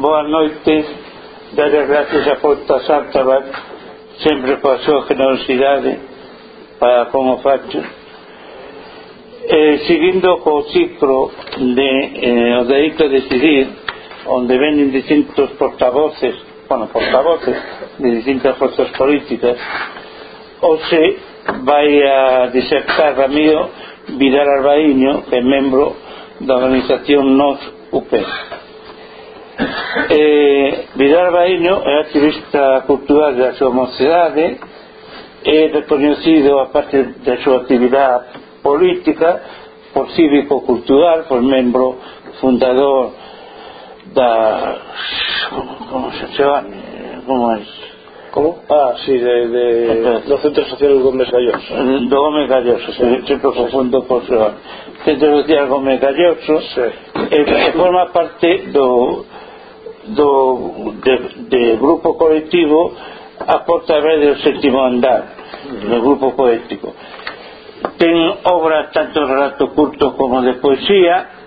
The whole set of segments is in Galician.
boa noite. Dar as gracias a Porta Santa sempre pola súa generosidade para como facho Eh, seguindo co ciclo de eh, o dereito a decidir onde venen distintos portavoces bueno, portavoces de distintas forzas políticas hoxe vai a disertar Ramiro Vidal Arbaíño que é membro da organización NOS UPES Eh, Vidal Baíno é activista cultural da súa mocidade é reconhecido a parte da súa actividade política por cívico cultural por membro fundador da como se chama como é Como? Ah, sí, de, de, do Centro Social Gómez Galloso. Do Gómez Galloso, sí, se profundo por Xoan. Centro Social Gómez Galloso sí. e, eh, forma parte do do, de, de grupo colectivo a porta verde do sétimo andar do grupo poético. Ten obras tanto relato curto como de poesía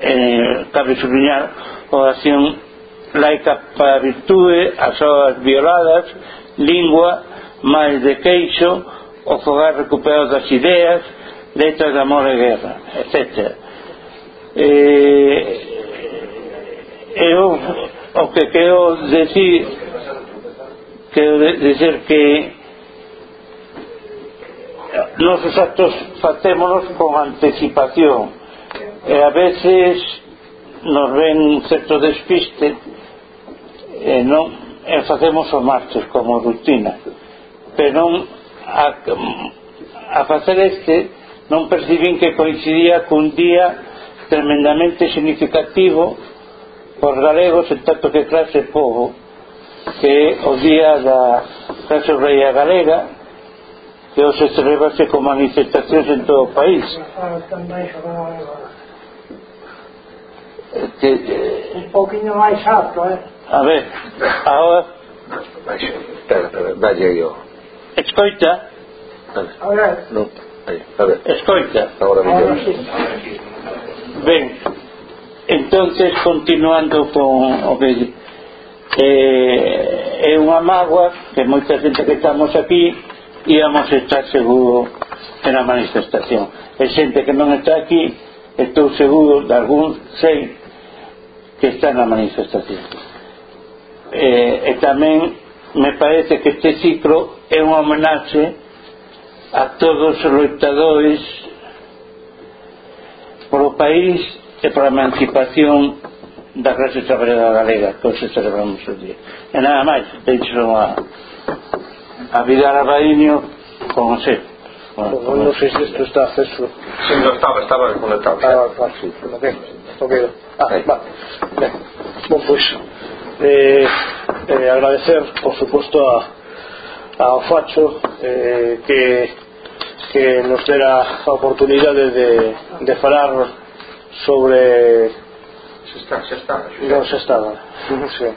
eh, cabe subliñar oración laica para virtude as obras violadas lingua, máis de queixo o fogar recuperado das ideas letras de amor e guerra etc eh, eu o que quero decir quero dizer que nos os actos facémonos con anticipación. E a veces nos ven certo despiste eh, e non e facemos o martes como rutina pero non a, a facer este non percibín que coincidía cun día tremendamente significativo os galegos en tanto que clase povo que o día da clase reia galega que hoxe celebrase con manifestacións en todo o país. Que, un poquinho máis alto eh? a ver ahora espera, espera, vaya yo escoita. A ver, no, a ver. escoita. Ahora me ben entonces continuando con o eh, que eh, é unha mágoa que moita xente que estamos aquí íamos estar seguro na manifestación. E xente que non está aquí estou seguro de algún sei que está na manifestación. Eh, e tamén me parece que este ciclo é unha homenaxe a todos os loitadores polo país e a emancipación da clase traballadora galega que hoxe celebramos o día. E nada máis deixo a a Vidal Abaíño con o seu. Non sei se isto está acceso. Si, sí, no estaba, estaba conectado estaba, ah, sí, ok, ok ah, va, ben, Bom, pois eh, eh, agradecer por suposto a ao Facho eh, que que nos dera a oportunidade de, de falar sobre se está, se está, non se estaba sí.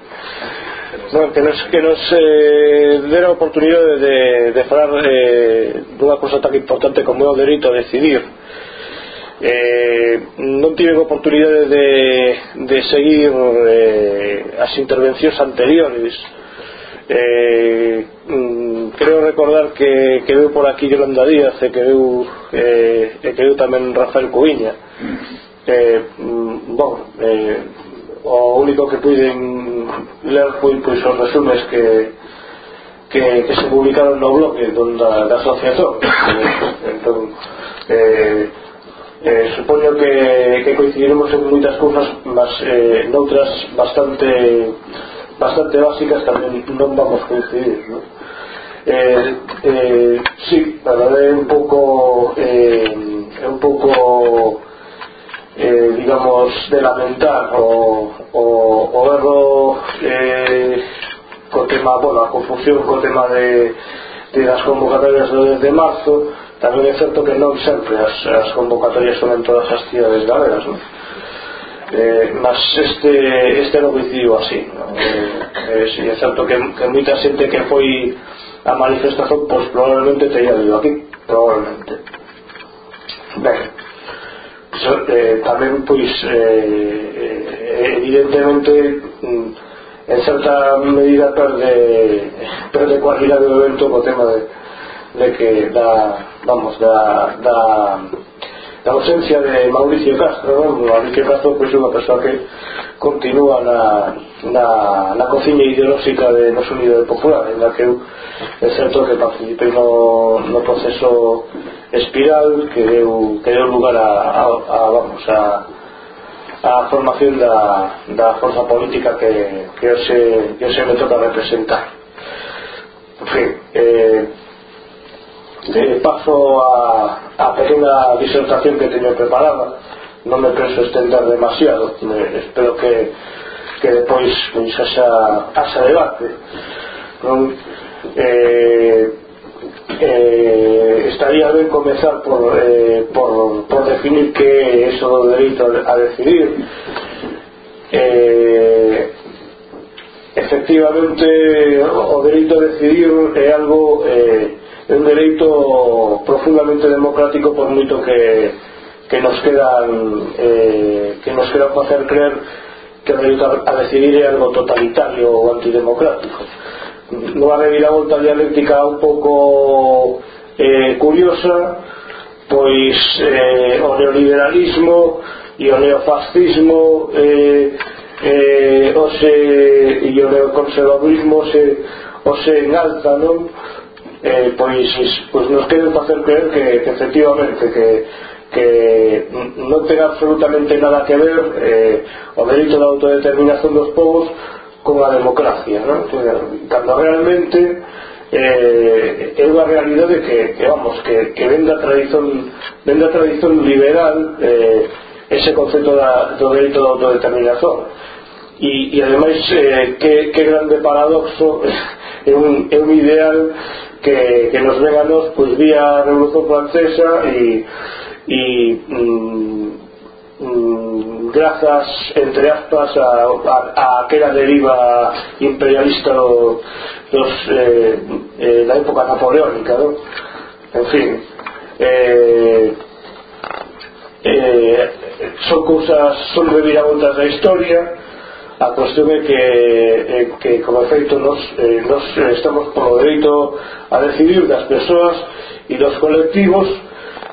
bueno, que nos, que nos eh, dera a oportunidade de, de falar eh, dunha cosa tan importante como é o dereito a decidir. Eh, non tive oportunidade de, de seguir eh, as intervencións anteriores. Eh, mm, creo recordar que que veu por aquí Yolanda Díaz e quedou, eh, e quedou tamén Rafael Cuiña eh, mm, bon, eh, o único que puiden ler foi pois, os resumes que, que, que se publicaron no blog don, da, da asociación entón eh, eh, supoño que, que coincidiremos en moitas cousas mas eh, noutras bastante bastante básicas tamén non vamos coincidir ¿no? eh, eh, sí, para ver un pouco eh, un pouco eh, digamos, de lamentar o, o, o erro eh, co tema, bueno, a confusión co tema de, de das convocatorias do 10 de marzo tamén é certo que non sempre as, as convocatorias son en todas as cidades galegas non? Eh, mas este, este non coincidiu así non? Eh, eh, si é certo que, que moita xente que foi a manifestación pois probablemente teria vivido aquí probablemente ben so, eh, tamén pois eh, eh, evidentemente mm, en certa medida perde perde cualidade do evento co tema de, de que da vamos da, da da ausencia de Mauricio Castro, ¿no? Mauricio Castro pois pues, unha persoa que continúa na, na, na cociña ideolóxica de nos Unidos Popular, en la que eu é certo que participei no, no proceso espiral que deu, que deu lugar a, a, a vamos, a, a formación da, da forza política que, que, se, que se me toca representar. En fin, eh, eh, paso a, a pequena disertación que teño preparada. Non me penso estender demasiado. Me, espero que, que depois pois, haxa, haxa debate. Non? Eh, eh, estaría ben comezar por, eh, por, por definir que é eso do dereito a decidir. Eh, efectivamente o dereito a decidir é algo eh, un dereito profundamente democrático por moito que, que nos quedan eh, que nos quedan facer creer que o dereito a decidir é algo totalitario ou antidemocrático non haber a volta dialéctica un pouco eh, curiosa pois eh, o neoliberalismo e o neofascismo eh, eh, ose, e o neoconservadorismo se, ose en alta non? eh, pois, pois nos queren facer creer que, que efectivamente que, que non ten absolutamente nada que ver eh, o delito da autodeterminación dos povos con a democracia non? cando realmente eh, é unha realidade que, que vamos, que, que ven da tradición ven da tradición liberal eh, ese concepto da, do delito da autodeterminación e, e ademais eh, que, que grande paradoxo é un, é un ideal que, que nos leva nos pois, vía a Revolución Francesa e, e mm, mm, grazas, entre aspas, a, a, a aquela deriva imperialista do, dos, eh, eh, da época napoleónica, no? En fin, eh, eh, son cousas, son reviravoltas da historia, a cuestión é que, é que como efeito nos, eh, nos estamos polo dereito a decidir das persoas e dos colectivos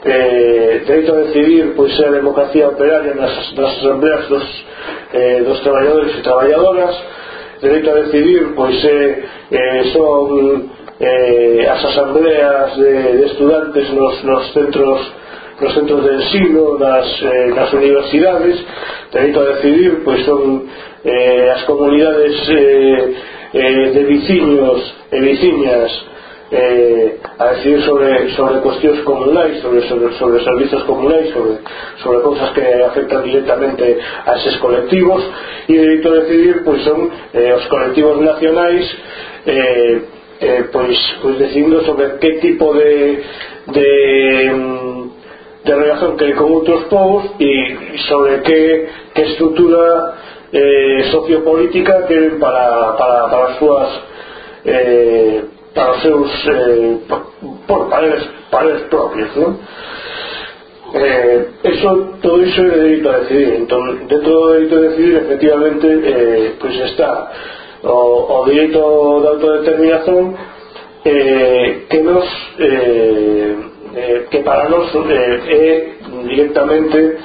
eh, dereito a decidir pois a democracia operaria nas, nas asambleas dos, eh, dos traballadores e traballadoras dereito a decidir pois eh, eh, son eh, as asambleas de, de estudantes nos, nos centros nos centros de ensino, nas, eh, nas universidades, dereito a decidir, pois son eh, as comunidades eh, eh, de veciños e veciñas eh, a decidir sobre, sobre cuestións comunais, sobre, sobre, sobre servizos comunais, sobre, sobre cousas que afectan directamente a eses colectivos e o a decidir pois, son eh, os colectivos nacionais eh, eh, pois, pois decidindo sobre que tipo de de, de relación que con outros povos e sobre que, que estrutura eh, sociopolítica que para, para, para as súas eh, para os seus eh, por, para, paredes, para propios non? Eh, eso, todo iso é dereito a decidir entón, dentro do dereito a decidir efectivamente eh, pois está o, o dereito de autodeterminación eh, que nos eh, eh, que para nós eh, é directamente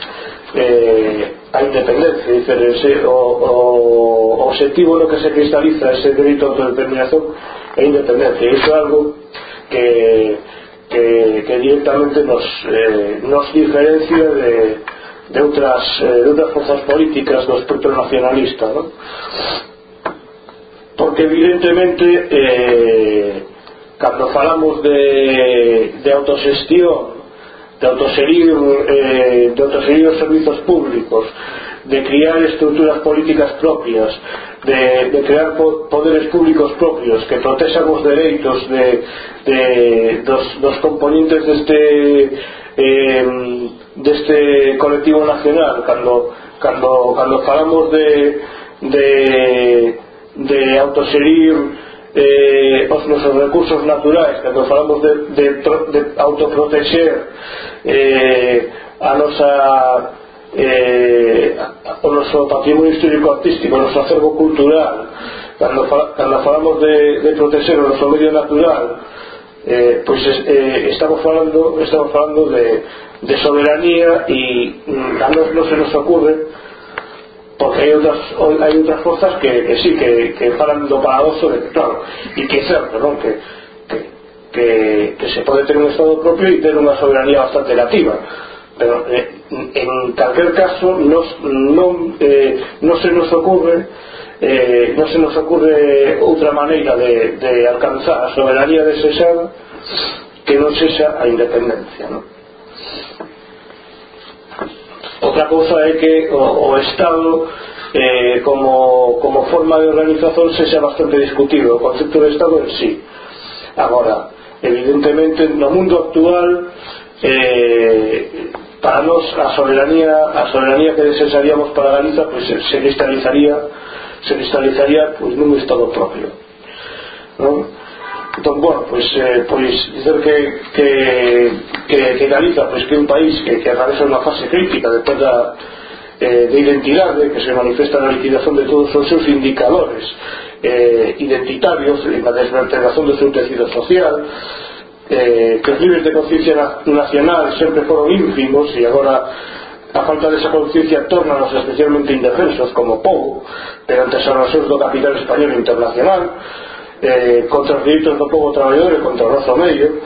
eh, a independencia dice, ese, o, o objetivo no que se cristaliza ese dereito a autodeterminación é independencia iso é algo que, que, que directamente nos, eh, nos diferencia de, de outras, eh, de outras forzas políticas do espectro nacionalista ¿no? porque evidentemente eh, cando falamos de, de autosestión de autoserir, eh, de autoserir os servizos públicos, de criar estruturas políticas propias, de, de crear poderes públicos propios que protexan os dereitos de, de, dos, dos componentes deste, eh, deste colectivo nacional. Cando, cando, cando falamos de, de, de autoserir eh, os nosos recursos naturais cando falamos de, de, de autoprotexer eh, a nosa eh, o noso patrimonio histórico artístico o noso acervo cultural cando, cando falamos de, de protexer o noso medio natural eh, pois eh, estamos falando estamos falando de, de soberanía e mm, a nos non se nos ocorre porque hai outras, hai outras forzas que, que sí, que, que falan do paradoxo de que, claro, e que é certo, non? Que, que, que, que se pode ter un Estado propio e ter unha soberanía bastante relativa pero eh, en calquer caso nos, non, eh, non se nos ocurre eh, non se nos ocurre outra maneira de, de alcanzar a soberanía desexada que non sexa a independencia non? Outra cousa é que o, o Estado eh, como, como forma de organización se xa bastante discutido o concepto de Estado en sí agora, evidentemente no mundo actual eh, para nós a soberanía a soberanía que desesaríamos para Galiza pues, se cristalizaría se cristalizaría pues, nun Estado propio non? Entón, bueno, pois, eh, pois dizer que, que, que, que Galiza pois, que é un país que, que atravesa unha fase crítica de perda eh, de identidade que se manifesta na liquidación de todos os seus indicadores eh, identitarios e na desvertegración do seu tecido social eh, que os libres de conciencia nacional sempre foron ínfimos e agora A falta desa conciencia tornanos especialmente indefensos como povo perante as oracións do capital español internacional eh, contra os direitos do povo traballador e contra o noso medio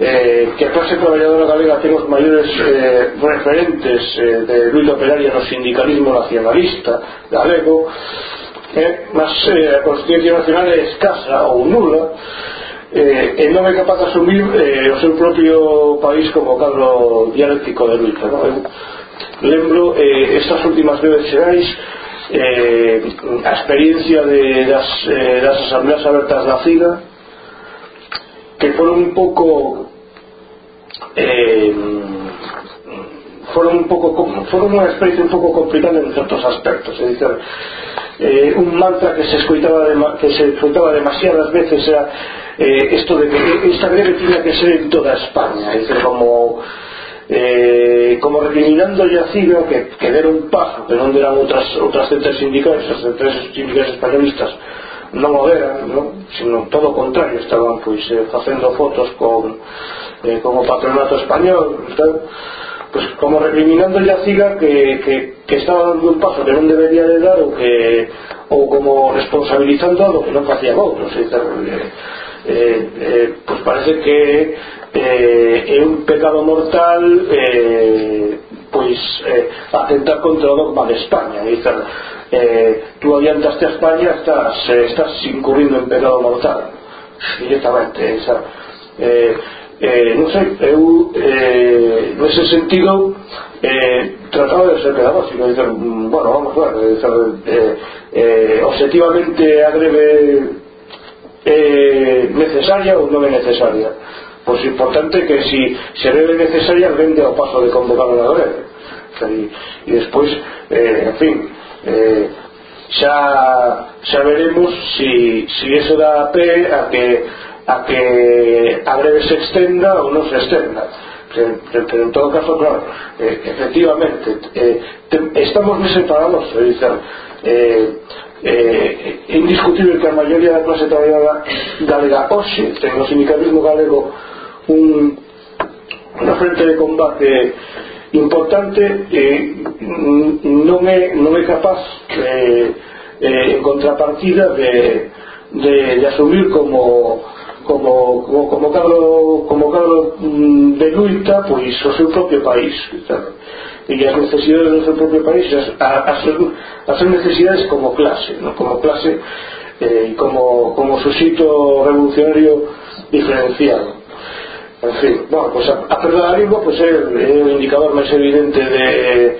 eh, que a clase traballadora galega ten os maiores eh, referentes eh, de luta operaria no sindicalismo nacionalista galego eh, mas eh, a Constitución Nacional é escasa ou nula eh, e non é capaz de asumir eh, o seu propio país como cadro dialéctico de luta non? lembro eh, estas últimas breves xerais eh, a experiencia de, das, eh, das asambleas abertas da CIGA que foron un pouco eh, foron un pouco foron unha experiencia un pouco complicada en certos aspectos. É dicir, eh, un mantra que se escoitaba de, que se escoitaba demasiadas veces era eh, esto de que esta greve tiña que ser en toda España. É dicir, como eh, como recriminando e así veo que, que deron paso que non deran outras, outras centras sindicais as centras sindicales españolistas non o deran non? sino todo o contrario estaban pois, eh, facendo fotos con, eh, con o patronato español tal, pois, como recriminando a CIGA que, que, que estaba dando un paso que non debería de dar ou, que, ou como responsabilizando do que non facían outros e, tal, eh, eh, eh, pois parece que eh, é un pecado mortal eh, pois eh, atentar contra o dogma de España. E dizer, eh, tú adiantaste a España estás, eh, estás incurrindo en pecado mortal directamente. Esa, eh, eh, non sei eu eh, nese sentido eh, trataba de ser pedagógico dicer, bueno, vamos ver dicer, eh, eh, objetivamente a greve eh, necesaria ou non é necesaria. Pois importante que si se vele necesaria vende ao paso de convocar a greve. E, e despois, eh, en fin, eh, xa, xa veremos si, si eso dá a pé a que a que a greve se extenda ou non se extenda pero en todo caso, claro, eh, efectivamente, eh, te, estamos nese paradoxo, é eh, eh, é indiscutible que a maioría da clase traballadora galega hoxe ten o sindicalismo galego un, unha frente de combate importante e non, é, non é capaz eh, eh, en contrapartida de, de, de asumir como como, como, como cadro, como cadro mm, de luita pois o seu propio país claro. e as necesidades do seu propio país as, as, as necesidades como clase no? como clase eh, como, como suxito revolucionario diferenciado En fin, bueno, pues a, a perda pues é, é o indicador máis evidente de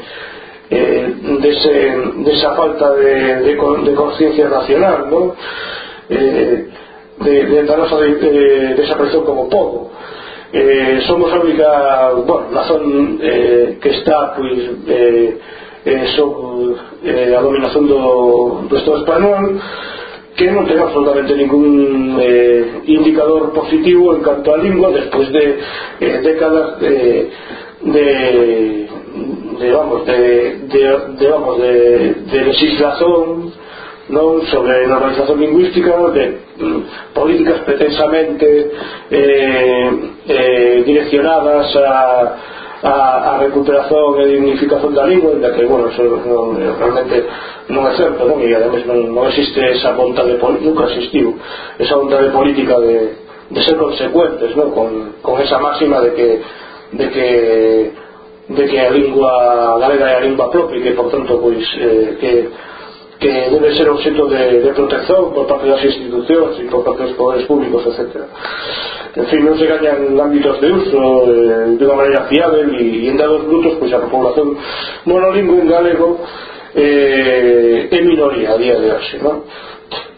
eh, dese, desa falta de, de, de conciencia nacional, ¿no? Eh, de, de, da nosa de, de, desaparición como povo. Eh, somos a única, bueno, nación eh, que está, pois, eh, eh, so, eh, a dominación do, do Estado español, que non ten absolutamente ningún eh, indicador positivo en canto á lingua despois de eh, décadas de, de, de vamos de, de, de vamos de, de legislación non sobre normalización lingüística de mm, políticas pretensamente eh, eh, direccionadas a a, a recuperación e dignificación da lingua en que, bueno, eso non, realmente non é certo non? e además non, non existe esa vontade nunca existiu esa vontade política de, de ser consecuentes non? Con, con esa máxima de que de que de que a lingua galega é a lingua propia e que, por tanto, pois, eh, que que debe ser obxeto de, de protección por parte das institucións e por parte dos poderes públicos, etc. En fin, non se gañan ámbitos de uso eh, de unha maneira fiável e, e en dados brutos, pois a población monolingüe en galego eh, é minoría a día de hoxe, non?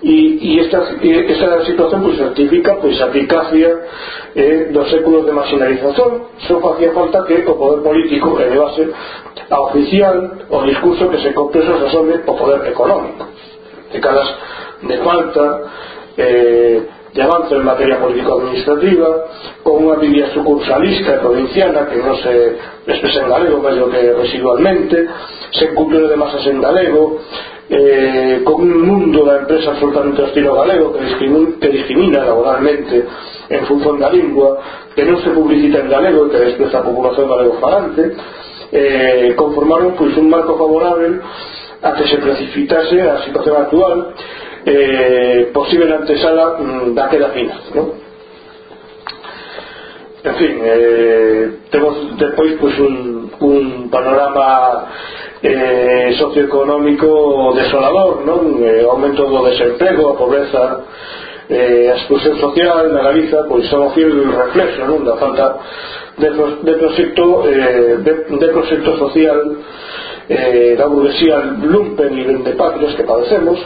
e, e esta, esta situación pois, certifica pois, a eficacia eh, dos séculos de marginalización. Só facía falta que o poder político elevase a oficial o discurso que se compreso se sobre o poder económico. De caras de falta eh, de avance en materia político-administrativa con unha vivía sucursalista e provinciana que non se expresa en galego pero que residualmente se cumple de masas en galego eh, con un mundo da empresa absolutamente hostil ao galego que, discrimina, que discrimina laboralmente en función da lingua que non se publicita en galego que despreza a población galego falante eh, conformaron pois, un marco favorable a que se precipitase a situación actual eh, posible antesala mm, da queda final non? en fin eh, temos depois pois, un, un panorama eh, socioeconómico desolador non eh, aumento do desemprego a pobreza eh, a exclusión social na Galiza pois son o fiel reflexo non? da falta de, de proxecto eh, de, de proxecto social eh, da burguesía lumpen e de patrias que padecemos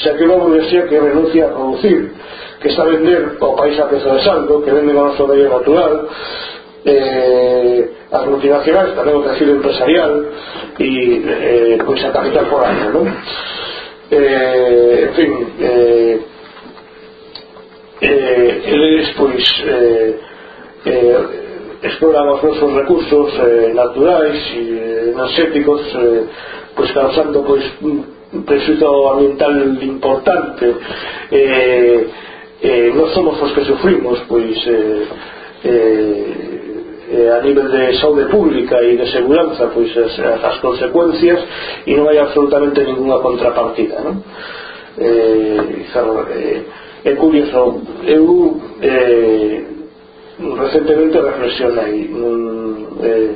xa que unha burguesía que renuncia a producir que está a vender o país a peso de saldo que vende o noso medio natural eh, as multinacionais tamén o tecido empresarial e eh, pois a capital foránea non? Eh, en fin eh, eh, eles pois eh, eh, exploran os nosos recursos eh, naturais e eh, energéticos eh, pois causando pois un presuito ambiental importante eh, eh, non somos os que sufrimos pois eh, eh, eh, a nivel de saúde pública e de seguranza pois as, as consecuencias e non hai absolutamente ninguna contrapartida non? Eh, claro, eh, é curioso eu eh, recentemente reflexionei nun, eh,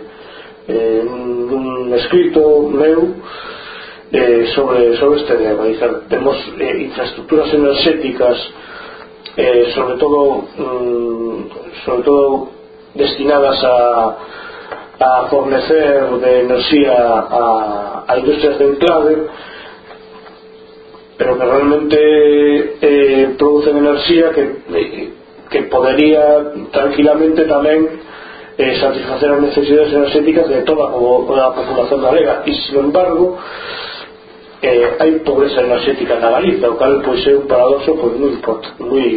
eh, nun escrito meu eh, sobre, sobre este tema dizer, temos eh, infraestructuras energéticas eh, sobre todo mm, sobre todo destinadas a, a fornecer de enerxía a, a industrias de enclave pero que realmente eh, producen enerxía que, que podería tranquilamente tamén eh, satisfacer as necesidades enerxéticas de toda a populación galega. E sin embargo eh, hai pobreza enerxética na Galiza o cal pois é un paradoxo pois, moi, moi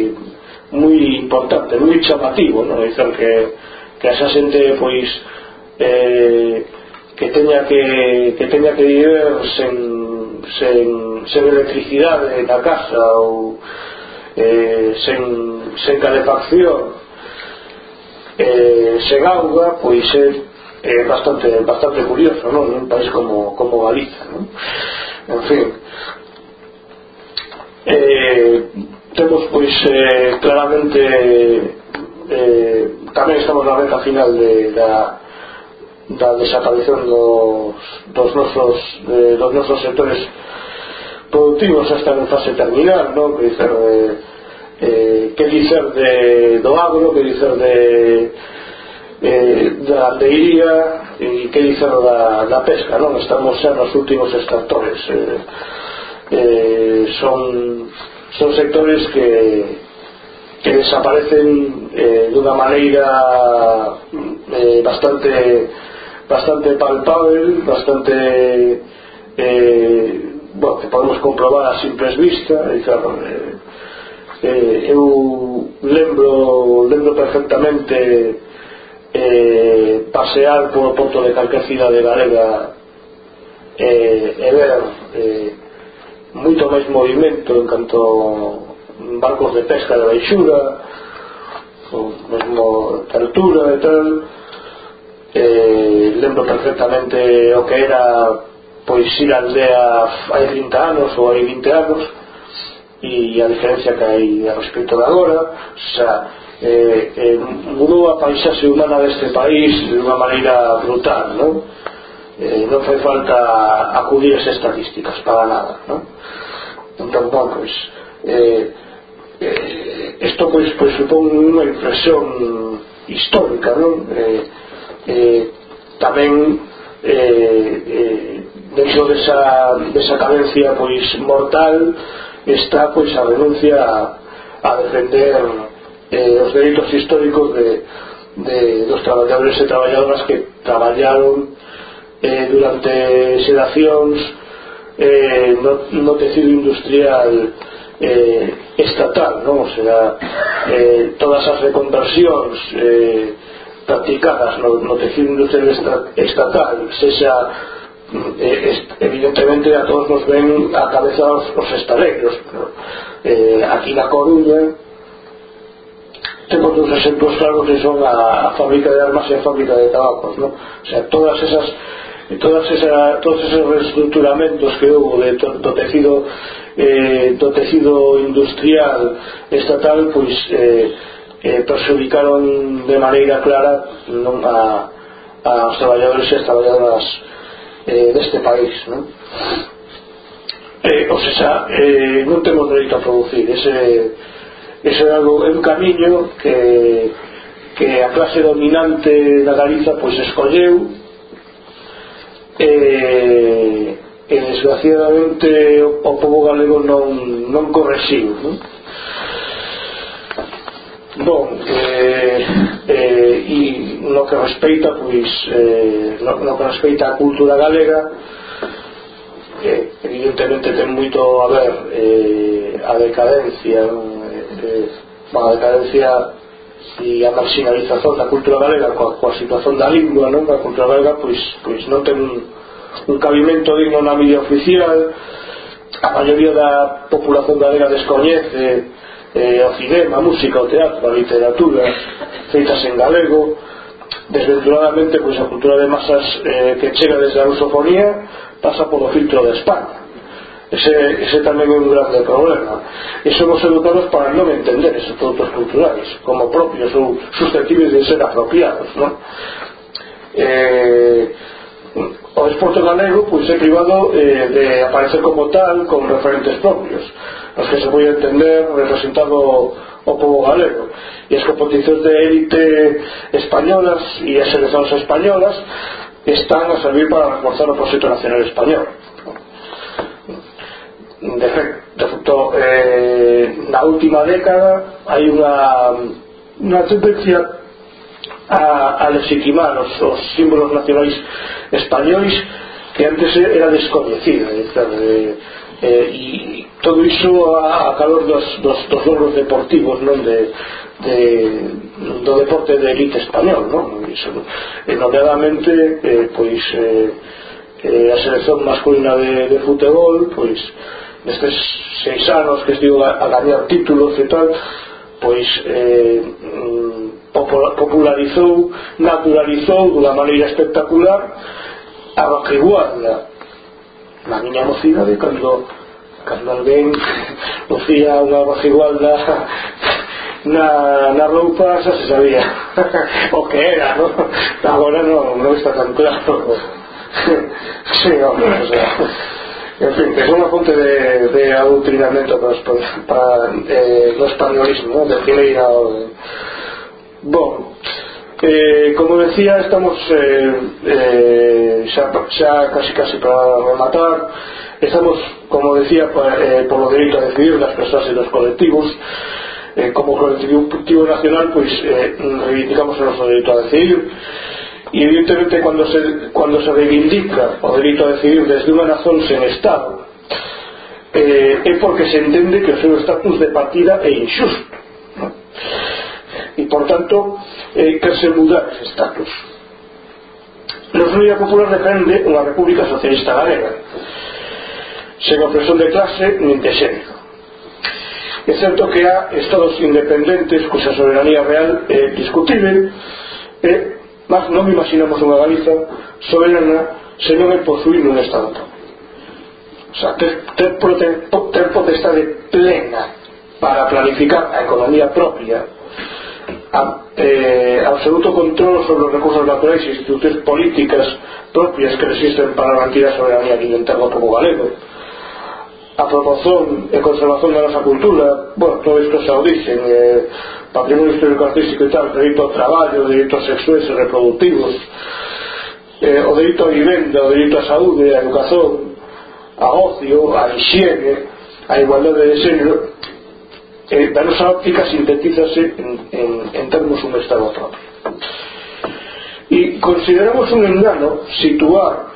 moi importante, moi chamativo, non? É que, que esa xente, pois, eh, que teña que, que teña que viver sen, sen, sen electricidade na casa ou eh, sen, sen calefacción eh, sen auga pois é eh, bastante, bastante curioso non? un país como, como Galiza non? en fin eh, temos pois eh, claramente eh, tamén estamos na reta final de, da, da desaparición dos, dos nosos eh, dos nosos sectores productivos hasta en fase terminal non? que dicer eh, eh, que dicer de, do agro que dicer de eh, da aldeiría e que dicer da, da pesca non estamos xa nos últimos extractores eh, eh, son son sectores que, que desaparecen eh, de maneira eh, bastante bastante palpable bastante eh, bueno, que podemos comprobar a simples vista e claro eh, eh, eu lembro lembro perfectamente eh, pasear polo porto de Calquecida de Galega eh, e ver eh, moito máis movimento en canto barcos de pesca de baixura ou mesmo de altura e tal eh, lembro perfectamente o que era pois ir a aldea hai 30 anos ou hai 20 anos e a diferencia que hai a respecto de agora xa eh, eh, mudou a paisaxe humana deste país de unha maneira brutal non? eh, non fai falta acudir as estadísticas para nada non? entón, bon, pois eh, eh, isto pois, pois supón unha impresión histórica non? Eh, eh, tamén eh, eh, dentro desa, desa cadencia pois mortal está pois a renuncia a, a defender eh, os dereitos históricos de, de dos traballadores e traballadoras que traballaron eh, durante xeracións eh, no, no tecido industrial eh, estatal non? O sea, eh, todas as reconversións eh, practicadas no, no tecido industrial estatal sexa eh, evidentemente a todos nos ven a cabeza os, os estaleiros no? eh, aquí na Coruña temos dos exemplos claros que son a, a fábrica de armas e a fábrica de tabacos ¿no? o sea, todas esas todas esa, todos esos reestructuramentos que houve de, to, do tecido eh, do tecido industrial estatal pois eh, eh, perjudicaron de maneira clara non, a, a os traballadores e as traballadoras eh, deste país non? Eh, ou seja, eh, non temos dereito a producir ese ese é, algo, é un camiño que, que a clase dominante da Galiza pois escolleu e, e desgraciadamente o, o povo galego non, non correxiu non? Bon, eh, eh, e no que respeita pois, eh, no, no que respeita a cultura galega eh, evidentemente ten moito a ver eh, a decadencia un, que a decadencia e a marginalización da cultura galega coa, coa situación da lingua non? a cultura galega pois, pois non ten un cabimento digno na media oficial a maioría da populación galega descoñece eh, o cinema, a música, o teatro, a literatura feitas en galego desventuradamente pois a cultura de masas eh, que chega desde a lusofonía pasa polo filtro de España Ese, ese tamén é un grande problema. E somos educados para non entender esos produtos culturais como propios ou susceptibles de ser apropiados non? Eh, o desporto galego pois é privado eh, de aparecer como tal con referentes propios os que se pode entender representado o povo galego. E as competicións de élite españolas e as seleccións españolas están a servir para reforzar o proxecto nacional español de feito eh, na última década hai unha unha tendencia a, a legitimar os, os símbolos nacionais españois que antes era descoñecida eh, eh, e todo iso a, a calor dos, dos, dos logros deportivos non de, de, do deporte de elite español non? Iso, e nomeadamente eh, pois eh, eh, a selección masculina de, de futebol pois nestes seis anos que estivo a, a gañar títulos e tal pois eh, mm, popularizou naturalizou dunha maneira espectacular a bacriguarla na miña mocidade cando cando alguén lucía unha bacriguarda na, na roupa xa se sabía o que era ¿no? agora non, non está tan claro sí, hombre, o sea En fin, que son unha fonte de, de adultrinamento para, para, eh, no españolismo, ¿no? de primeira orden. Bon, eh, como decía, estamos eh, eh, xa, xa casi casi para rematar. Estamos, como decía, pa, eh, polo dereito a decidir das persoas e dos colectivos. Eh, como colectivo nacional, pois, pues, eh, reivindicamos o noso dereito a decidir E evidentemente cuando se, cuando se reivindica o delito a decidir desde unha razón sen Estado eh, é porque se entende que o seu estatus de partida é injusto ¿no? e por tanto eh, que se mudar ese estatus Nos Unidad Popular defende unha república socialista galega sen opresión de clase nin de xénero é certo que há estados independentes cuxa soberanía real é discutible e eh, mas non imaginamos unha Galiza soberana se non é posuir un Estado propio o sea, ter, ter, ter potestade plena para planificar a economía propia a, eh, absoluto control sobre os recursos naturais e instituciones políticas propias que existen para garantir a soberanía alimentar do povo galego a promoción e conservación da nosa cultura bueno, todo isto xa o dicen eh, patrimonio histórico artístico e tal dereito ao traballo, dereitos sexuais e reproductivos eh, o dereito á vivenda, o dereito á saúde, a educación, a ocio, a higiene, a igualdade de xénero, eh, da nosa óptica sintetízase en, en, en termos un Estado propio. E consideramos un engano situar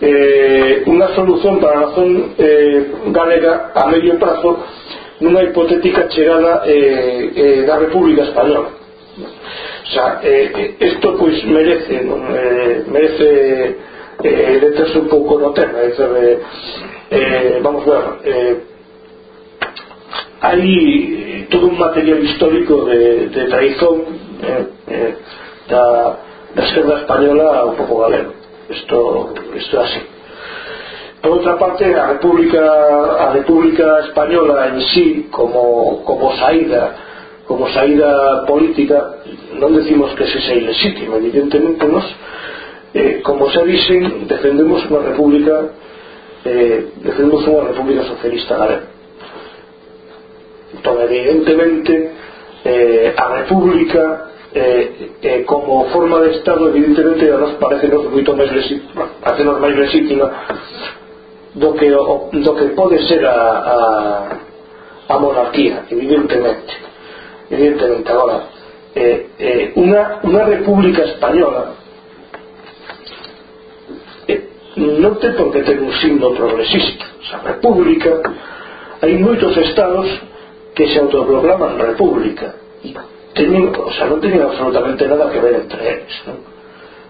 eh, unha solución para a razón eh, galega a medio prazo nunha hipotética chegada eh, eh, da República Española. O sea, eh, eh isto pois merece? Eh, merece eh, deterse un pouco no tema. É dizer, eh, eh, vamos ver eh, hai todo un material histórico de, de traición eh, eh, da, da esquerda española ao povo galego. Isto, isto é así. Por outra parte, a República, a República Española en sí, como, como saída, como saída política, non decimos que se sea ilegítima, evidentemente nos, eh, como se dicen, defendemos unha república eh, defendemos unha república socialista galega. Entón, evidentemente, eh, a república eh, eh, como forma de Estado evidentemente a nos parece nos moito máis legítima, hacenos máis legítima do que, o, do que pode ser a, a, a monarquía, evidentemente. Evidentemente, agora, eh, eh, unha, unha república española eh, non te por que ter un signo progresista. Esa república, hai moitos estados que se autoproclaman república e teñen, o sea, non teñen absolutamente nada que ver entre eles. Non?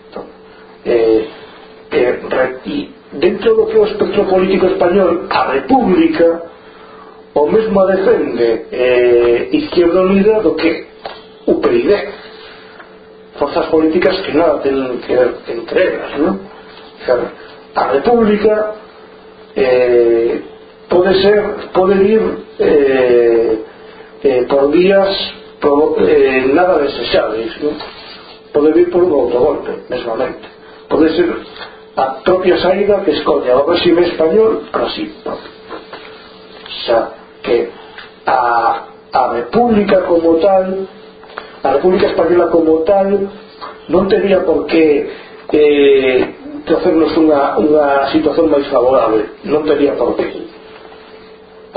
Entón, eh, eh, re, y, dentro do que é o espectro político español a República o mesmo a defende eh, Izquierda Unida do que o UPyD forzas políticas que nada ten que ver entre elas ¿no? Claro, a República eh, pode ser pode ir eh, eh, por vías por, eh, nada desechables ¿no? pode vir por un autogolpe mesmamente pode ser a propia saída que escolle o réxime español para sí propio xa que a, a república como tal a república española como tal non teria por que eh, tracernos unha, unha situación máis favorable non teria por que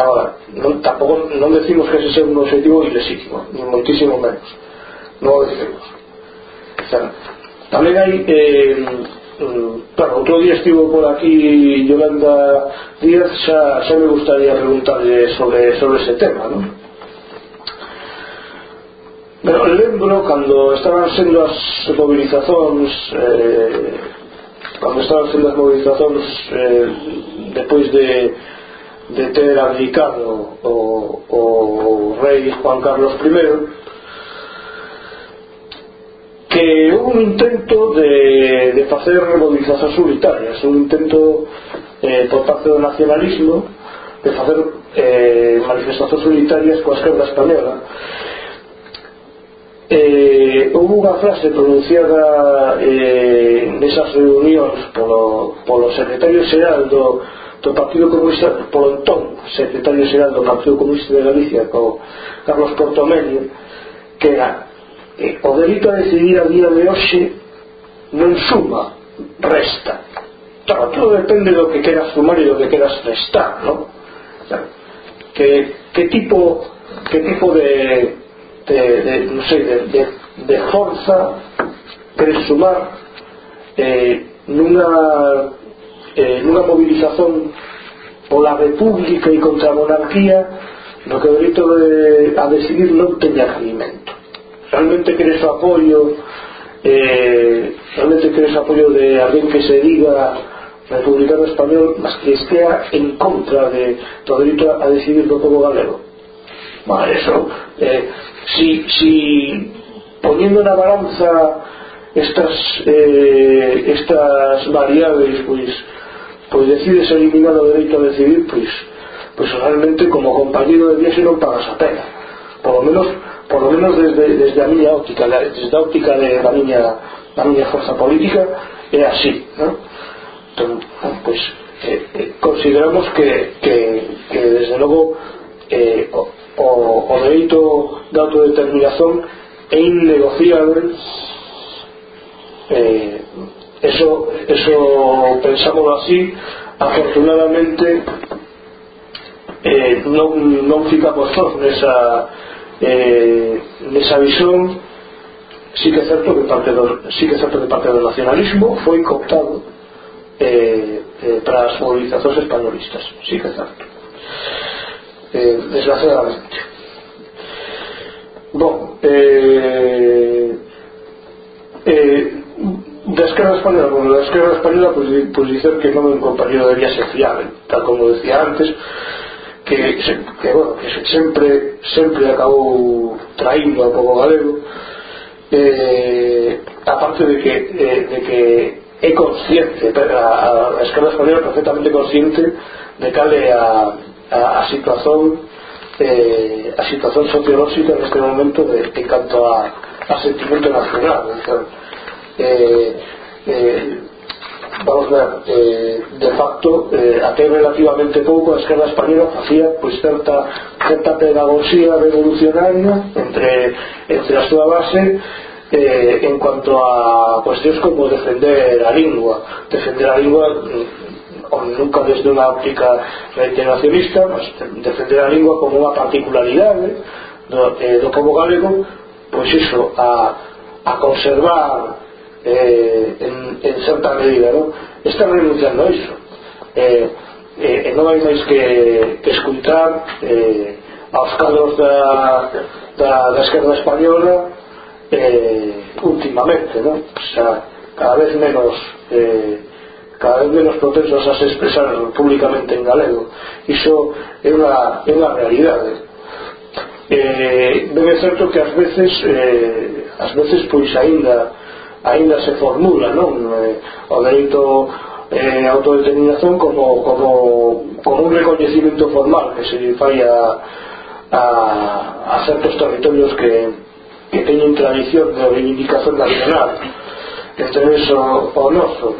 Ahora, non, tampouco non decimos que ese sea un objetivo ilesítimo, ni moitísimo menos. Non o decimos. O sea, tamén hai eh, Eh, claro, outro día estivo por aquí Yolanda Díaz xa, xa me gustaría preguntarle sobre, sobre ese tema non? Pero lembro cando estaban sendo as mobilizacións eh, cando estaban sendo as mobilizacións eh, depois de de ter abdicado o, o rei Juan Carlos I que houve un intento de, de facer movilizacións unitarias un intento eh, por parte do nacionalismo de facer eh, manifestacións unitarias coa esquerda española eh, houve unha frase pronunciada eh, nesas reunións polo, polo secretario xeral do, do Partido Comunista polo entón secretario xeral do Partido Comunista de Galicia co Carlos Portomeño que era Eh, o delito a decidir a día de hoxe non suma, resta. Claro, todo depende do que queras sumar e do que queras restar, non? Claro. Que, que tipo que tipo de, de, de non sei, de, de, de forza queres sumar eh, nunha eh, nunha movilización pola República e contra a monarquía no que o delito de, a decidir non teña rendimento realmente queres o apoio eh, realmente queres o apoio de alguén que se diga republicano español mas que estea en contra de do dereito a decidir do povo galego. Vale, eso eh, si, si poniendo na balanza estas eh, estas variables pois pois decides eliminar o dereito a decidir pois, pois realmente como compañero de viaxe non pagas a pena. Por lo menos por lo menos desde, desde a miña óptica, desde a óptica de, da, miña, da miña forza política, é así. ¿no? Entón, pois, eh, eh, consideramos que, que, que desde logo eh, o, o, o dereito de autodeterminación é innegociable eh, eso, eso pensámoslo así afortunadamente eh, non, non ficamos sós nesa, eh, nesa visión sí que é certo que parte do, sí que é certo que parte do nacionalismo foi cooptado eh, eh, para as movilizacións españolistas sí que é certo eh, desgraciadamente. Bon eh, eh, da esquerda española bueno, da esquerda española pois pues, pues, dicer que non é un compañero de viaxe fiable tal como decía antes que, que, bueno, que sempre, sempre acabou traindo ao povo galego eh, a parte de que, eh, de que é consciente a, a escala española é perfectamente consciente de cal é a, a, a situación eh, a situación sociolóxica neste momento de, en canto a, a sentimento nacional. É, eh, eh, vamos ver, eh, de facto, eh, até relativamente pouco a esquerda española facía pois, certa, certa pedagogía revolucionaria entre, entre a súa base eh, en cuanto a cuestións como defender a lingua. Defender a lingua mm, onde nunca desde unha óptica reiteracionista, mas defender a lingua como unha particularidade do, eh, do povo galego pois iso, a, a conservar eh, en, en certa medida ¿no? están renunciando a iso eh, eh, e non hai máis que, que escutar eh, aos cadros da, da, da esquerda española eh, últimamente ¿no? O sea, cada vez menos eh, cada vez menos protestas a se expresar públicamente en galego iso é unha, é unha realidade eh, ben é certo que ás veces eh, ás veces pois aínda aínda se formula non? Eh, o dereito eh, autodeterminación como, como, como un reconocimiento formal que se fai a, a, a certos territorios que, que teñen tradición de reivindicación nacional. Entre eso o noso.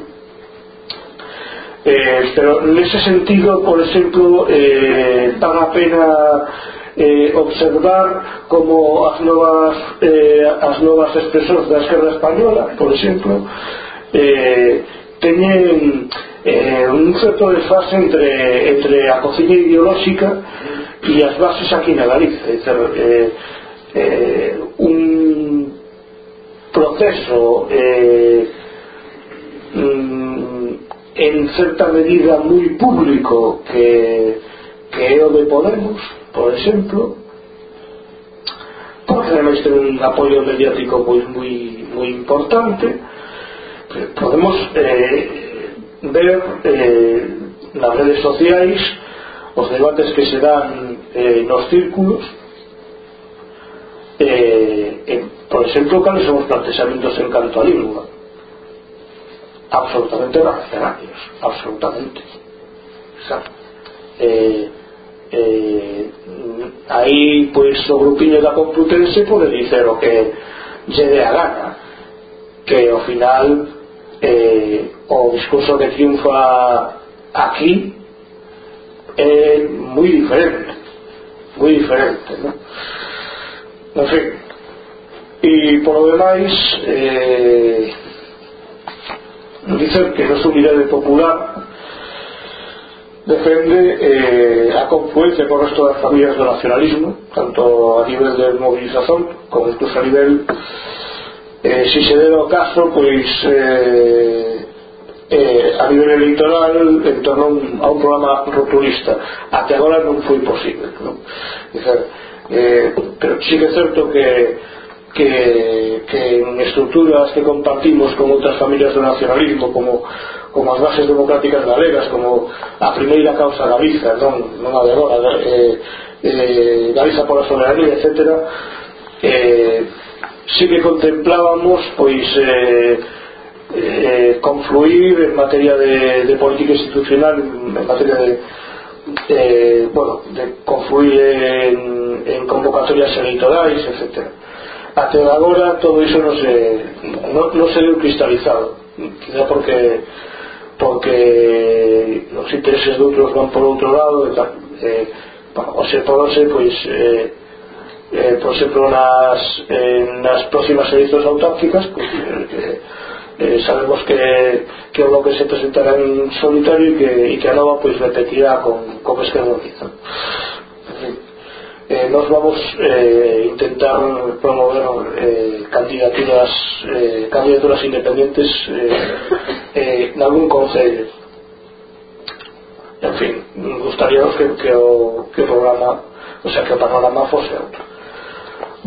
Eh, pero nese sentido por exemplo eh, paga pena eh, observar como as novas, eh, as novas expresores da esquerda española, por exemplo, eh, teñen eh, un certo desfase entre, entre a cociña ideolóxica e as bases aquí na Galicia. É dizer, eh, eh, un proceso eh, mm, en certa medida moi público que, que é o de Podemos, por exemplo porque ademais ten un apoio mediático pois moi, moi importante. Eh, podemos eh, ver eh, nas redes sociais os debates que se dan eh, nos círculos. Eh, eh, por exemplo cales son os plantexamentos en canto a lingua. Absolutamente reaccionarios absolutamente. Xa eh, eh, aí pois o grupiño da Complutense pode dicer o que lle dé a gana. Que ao final eh, o discurso que triunfa aquí é moi diferente. Moi diferente ¿no? en fin. E polo demais eh, dicer que non unidade popular defende eh, a confluencia co resto das familias do nacionalismo tanto a nivel de mobilización como incluso a nivel eh, si se debe o caso pois eh, eh, a nivel electoral en torno a un, a un programa rupturista até agora non foi posible non? Dizer, eh, pero sí que é certo que que, que en estruturas que compartimos con outras familias do nacionalismo como como as bases democráticas galegas como a primeira causa galiza non, non a de agora eh, eh, Galiza pola soberanía etc eh, si que contemplábamos pois eh, eh, confluir en materia de, de política institucional en materia de eh, bueno, de confluir en, en convocatorias electorais etc até agora todo iso non se, non, non se deu cristalizado quizá porque porque os intereses de outros van por outro lado e, eh, o se podose pois eh, eh, por exemplo nas, eh, nas próximas eleccións autárquicas pois, eh, eh, sabemos que, que o bloque se presentará en solitario e que, e que a nova pois repetirá con, con Esquerda Unida eh, nos vamos eh, intentar promover eh, candidaturas eh, candidaturas independientes eh, eh, nalgún concello en fin, gustaríamos que, que, o, que o programa o sea, que o panorama fose outro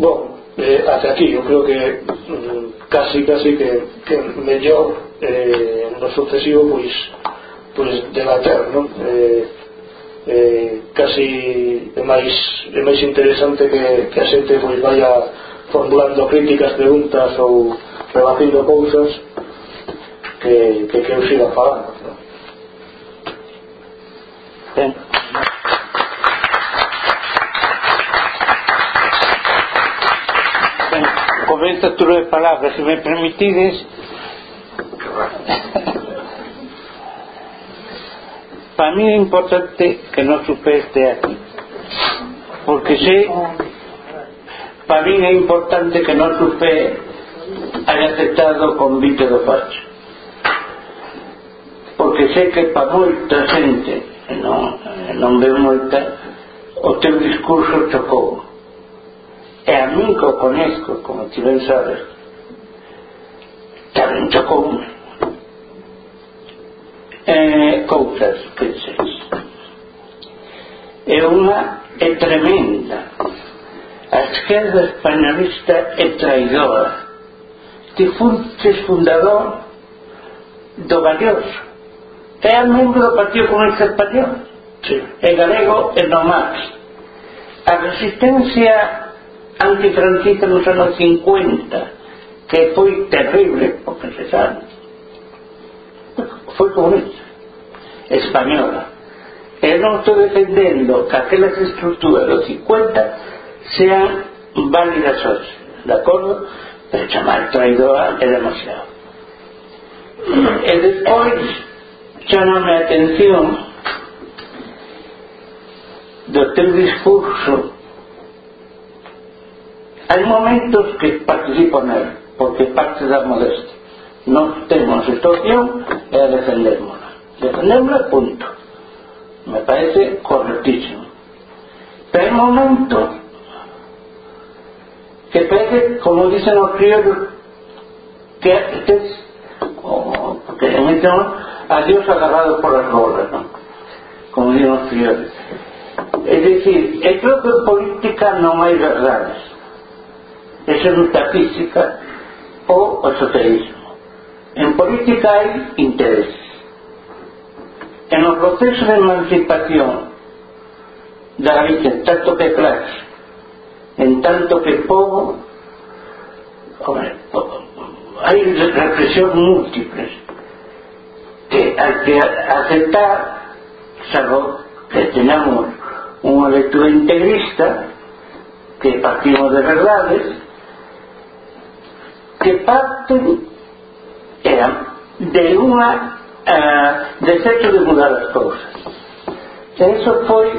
bon, eh, até aquí eu creo que mm, casi, casi que, que mellor eh, no sucesivo pois, pois debater non? Eh, eh, casi é máis, é máis interesante que, que a xente pois, vaya formulando críticas, preguntas ou rebatindo cousas que, que, que eu siga falando no? Ben. Ben, con esta turma de palabras se me permitides para mí é importante que non supe este aquí porque sei para mí é importante que non supe haya aceptado o convite do Pacho porque sei que para moita xente non, non ve moita o teu discurso chocou e a mí que o conezco como ti ben sabes tamén chocou eh, cousas que dices e unha é tremenda. A esquerda españolista é traidora. Ti fuches fundador do Valioso é membro do Partido Comunista Español sí. é galego e no máis a resistencia antifrancista nos anos 50 que foi terrible porque se sabe foi comunista española. E non estou defendendo que aquelas estructuras dos 50 sean válidas hoxe de acordo? pero chamar traidora é demasiado. E despois chamame a atención do teu discurso. Hai momentos que participo nel porque parte da modestia nós temos esta opción e a defendémola defendémola punto. Me parece correctísimo. Pero hay momentos que parece como dicen los criollos que es oh, porque en este momento a Dios agarrado por las bolas ¿no? como dicen los criollos. Es decir, yo creo que en política no hay verdades. Es metafísica o esoterismo en political interés en o proceso de emancipación da Galicia, en tanto que clase, en tanto que povo, hombre, hai represión múltiples que hai que aceptar, salvo que tenemos unha lectura integrista, que partimos de verdades, que parten era de unha uh, de de mudar as cousas e eso foi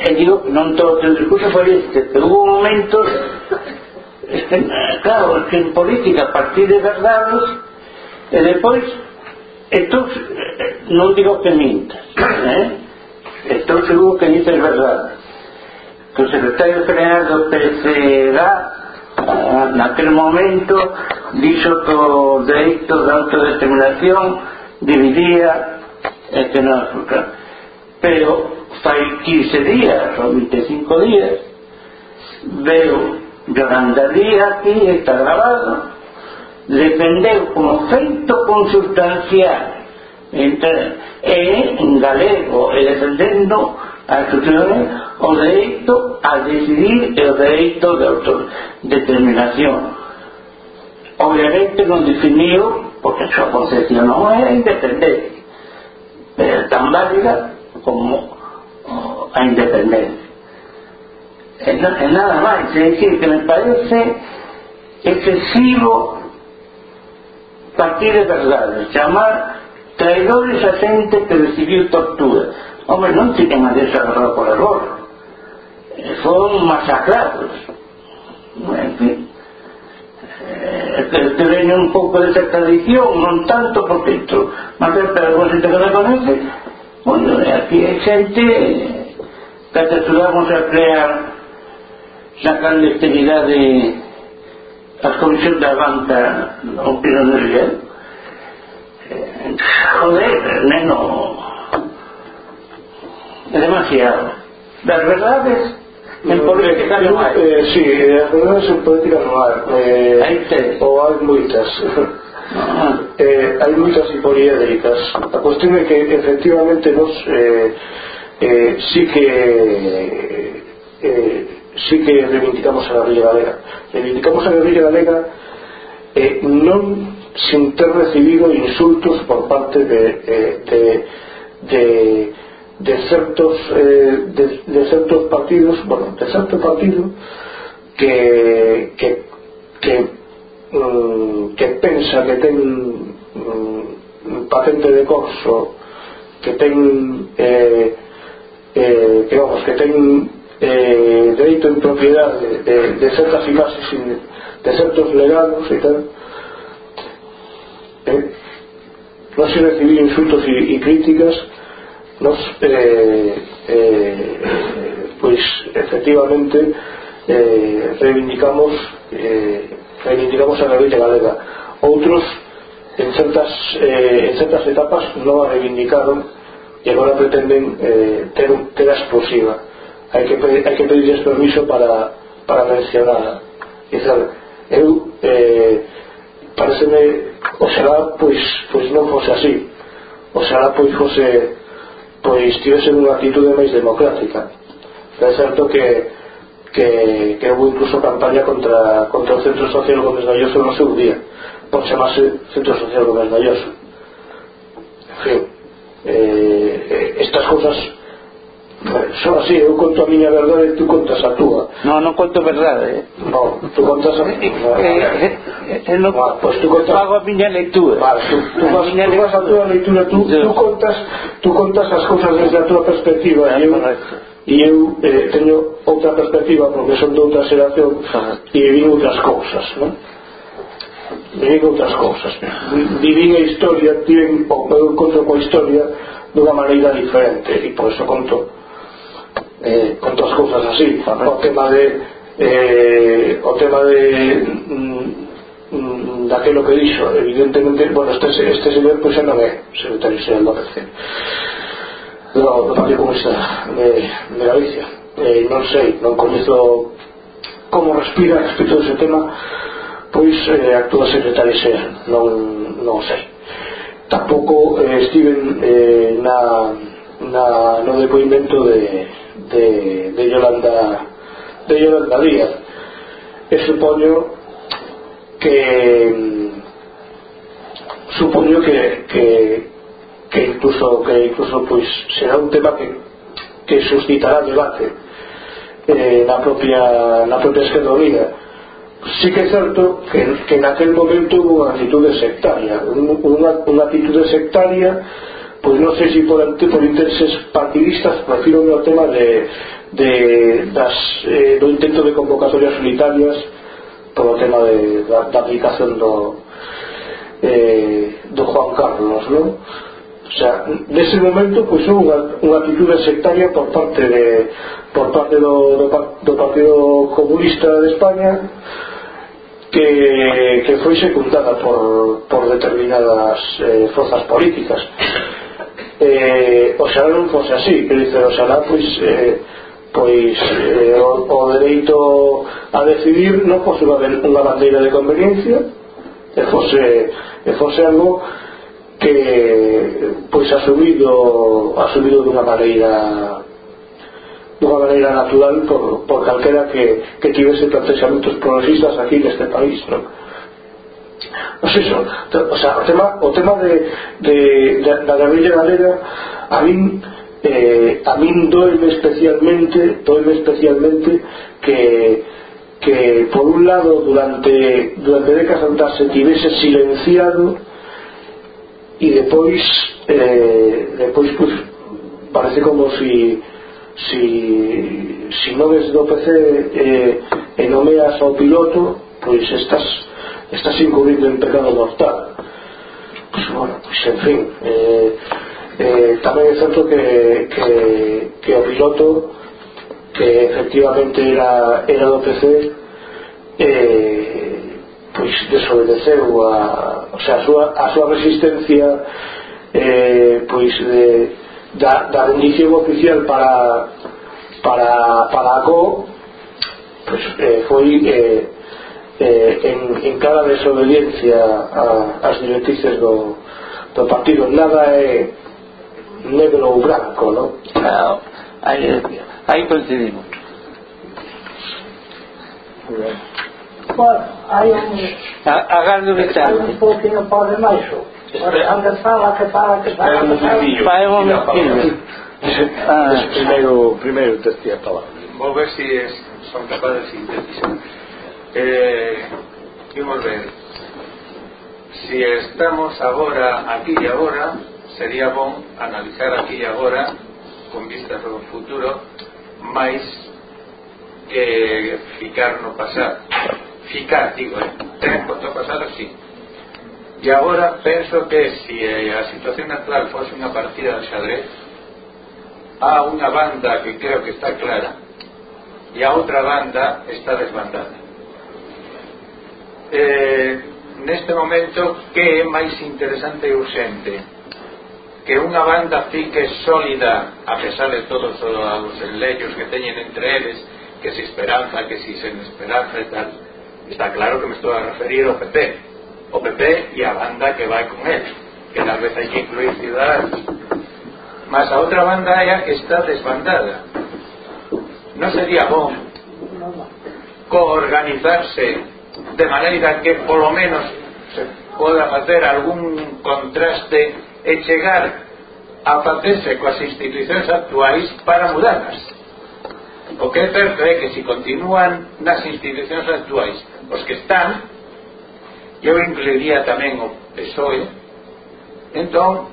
e digo, non todo o teu discurso foi este pero hubo momentos que, claro, que en política partir de verdades e depois entón, eh, non digo que mintas eh? entón seguro que dices verdade que o secretario general do PCDA Eh, naquel momento dixo que o dereito de autodeterminación dividía e que non pero fai 15 días ou 25 días veo Yolanda Díaz aquí está grabado defendeu como feito consustancial entre, e en galego e defendendo a institución o dereito a decidir e o dereito de autodeterminación obviamente non definiu, porque a súa concepción non é independente é tan válida como a independencia. É, é nada máis é dicir que me parece excesivo partir de verdade chamar traidores a xente que recibiu tortura. Hombre, non tiñan a Dios agarrado por error. Foron masacrados. En fin. Eh, que, que veña un pouco de esa tradición, non tanto porque isto, mas ben para vos xente que non conoce, bueno, aquí hai xente que atesuramos a crear na clandestinidade as comisión da banca no Pino de Riel. Eh, joder, neno, demasiado. Das verdades en política non hai. Eh, sí, as verdades en política non hai. Eh, hai tres. Ou hai moitas. Ah. eh, hai moitas hipoliédricas. A cuestión é que efectivamente nos eh, eh, sí que eh, sí que reivindicamos a guerrilla galega. Reivindicamos a guerrilla galega eh, non sin ter recibido insultos por parte de, eh, de, de de certos eh, de, de certos partidos bueno, de certo partido que que, que, mm, que pensa que ten mm, patente de corso que ten eh, eh, que vamos, que ten eh, dereito en propiedade de, de, de certas imaxes de certos legados e tal eh, non se recibir insultos e, e críticas nos eh, eh, pois efectivamente eh, reivindicamos eh, reivindicamos a gabella galega outros en certas, eh, en certas etapas non a reivindicaron e agora pretenden eh, ter, ter a explosiva. Hai que, hai que pedirles permiso para, para mencionar. E sabe, eu eh, pareceme oxalá pois, pois non fose así. Oxalá pois fose pois tivese unha actitude máis democrática. É certo que que, que houve incluso campaña contra, contra o Centro Social Gómez Galloso no seu día por chamarse Centro Social Gómez Galloso. En fin eh, eh estas cousas Só así, eu conto a miña verdade e tú contas a túa. No, non conto verdade. Eh. No, tú contas a miña. Eh, eh, eh, eh, no, ah, pues tú contas... Pago a miña lectura. Vale, tú, tú, vas, miña tú vas a túa lectura, tú, tú, contas, tú contas as cousas desde a túa perspectiva. É, eu, e eu eh, teño outra perspectiva porque son de outra xeración e vin outras cousas, non? Vivín outras cousas. Vivín a historia, tiven o meu encontro coa historia dunha maneira diferente e por eso conto eh, con outras cousas así. Ajá. o tema de eh, o tema de mm, mm daquelo que dixo evidentemente, bueno, este, este señor pois pues, non é secretario xeral do PC do, do Partido Comunista de, de Galicia eh, non sei, non coñezo como respira respecto a ese tema pois eh, actúa secretario xeral non, non sei. Tampouco eh, estiven eh, na, na, no depoimento de de, de Yolanda de Yolanda Díaz. Eh, e supoño que mm, supoño que, que, que incluso que incluso pois será un tema que, que suscitará debate eh, na propia na propia esquerdoría sí que é certo que, que naquel momento hubo unha actitude sectaria unha, unha actitude sectaria pois non sei se por, por intereses partidistas refiro o tema de, de, das, eh, do intento de convocatorias unitarias polo tema de, da, da aplicación do eh, do Juan Carlos non? o sea, nese momento pois pues, unha, unha actitude sectaria por parte de por parte do, do, do Partido Comunista de España que, que foi secundada por, por determinadas eh, forzas políticas eh, oxalá non fose así que dice, oxalá pois, eh, pois eh, o, o dereito a decidir non fose unha, unha bandeira de conveniencia e fose, e fose algo que pois asumido asumido dunha maneira dunha maneira natural por, por calquera que, que tivese plantexamentos progresistas aquí neste país non? Pois iso, o, sea, o tema, o tema de, de, de, da gabella galega a min eh, a min doime especialmente doime especialmente que que por un lado durante durante décadas antas se tivese silenciado e depois eh, depois pues, parece como si si, si non ves do PC eh, e nomeas ao piloto pois pues estás estás incurrindo en pecado mortal pues, bueno, pues, en fin eh, eh, tamén é certo que, que, que o piloto que efectivamente era, era do PC eh, pois desobedeceu a, o sea, a, súa, a súa resistencia eh, pois de, da, da bendición oficial para para, para a CO pois, eh, foi eh, eh, en, en cada desobediencia ás as directrices do, do partido nada é negro ou branco no? Ah, aí, aí coincidimos Bueno, hai un... Agardo un. Hai un pouquinho para demais, Anda fala, que fala, que fala. Vai un minutinho. Ah, primeiro, primeiro testei a palavra. Vou ver se son capaz de sintetizar eh, imos ver si estamos agora aquí e agora sería bon analizar aquí e agora con vistas ao futuro máis que ficar no pasado ficar, digo, eh? ten conto pasado, sí. E agora penso que se si, eh, a situación actual fose unha partida de xadrez há unha banda que creo que está clara e a outra banda está desbandada eh, neste momento que é máis interesante e urgente que unha banda fique sólida a pesar de todos os enlellos que teñen entre eles que se esperanza, que se sen esperanza e tal. Está claro que me estou a referir ao PP o PP e a banda que vai con él que tal vez hai que incluir ciudadanos. Mas a outra banda é a que está desbandada. Non sería bom coorganizarse de maneira que polo menos se poda facer algún contraste e chegar a facerse coas institucións actuais para mudarlas. O que é certo é que se continúan nas institucións actuais os que están, eu incluiría tamén o PSOE, entón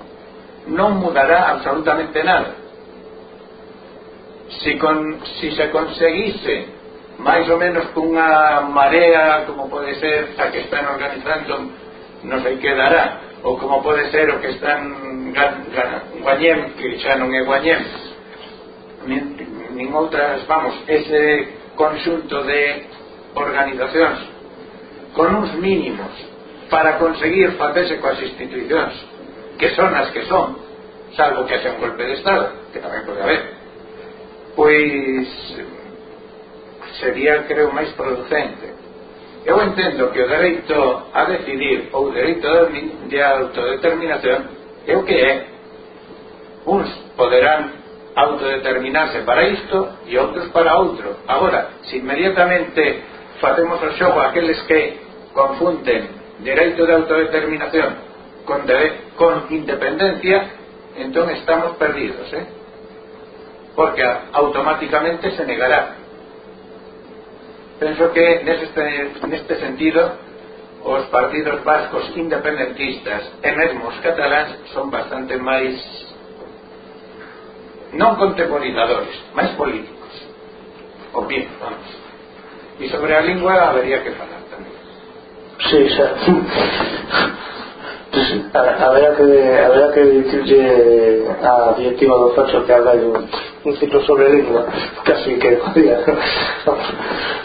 non mudará absolutamente nada. Si, con, si se conseguise máis ou menos cunha marea como pode ser a que están organizando non sei que dará ou como pode ser o que están Guañem, que xa non é Guañem nin, nin outras, vamos ese conxunto de organizacións con uns mínimos para conseguir facerse coas institucións que son as que son salvo que haxa un golpe de Estado que tamén pode haber. Pois sería, creo, máis producente. Eu entendo que o dereito a decidir ou o dereito de autodeterminación é o que é. Uns poderán autodeterminarse para isto e outros para outro. Agora, se inmediatamente facemos o xogo aqueles que confunden dereito de autodeterminación con, de, con independencia, entón estamos perdidos, ¿eh? porque automáticamente se negará Penso que neste, neste sentido os partidos vascos independentistas e mesmo os catalans son bastante máis non contemporizadores, máis políticos. Opino, vamos. E sobre a lingua habería que falar tamén. Sí, xa. Sí. Que, habrá que dicirlle a directiva do Facho que haga un, un ciclo sobre lingua casi que podía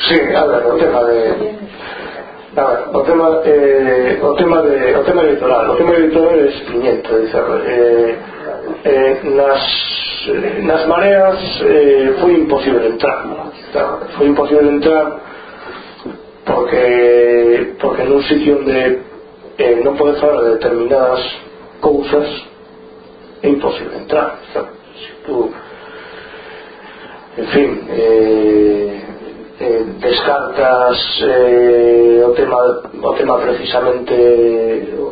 sí, a ver, o tema de a ver, o tema eh, o tema de, o tema electoral o tema electoral é expliñento eh, eh, nas nas mareas eh, foi imposible entrar foi imposible entrar porque porque nun sitio onde eh, non podes falar de determinadas cousas é imposible entrar. Sabe? se tú en fin eh, eh, descartas eh, o tema o tema precisamente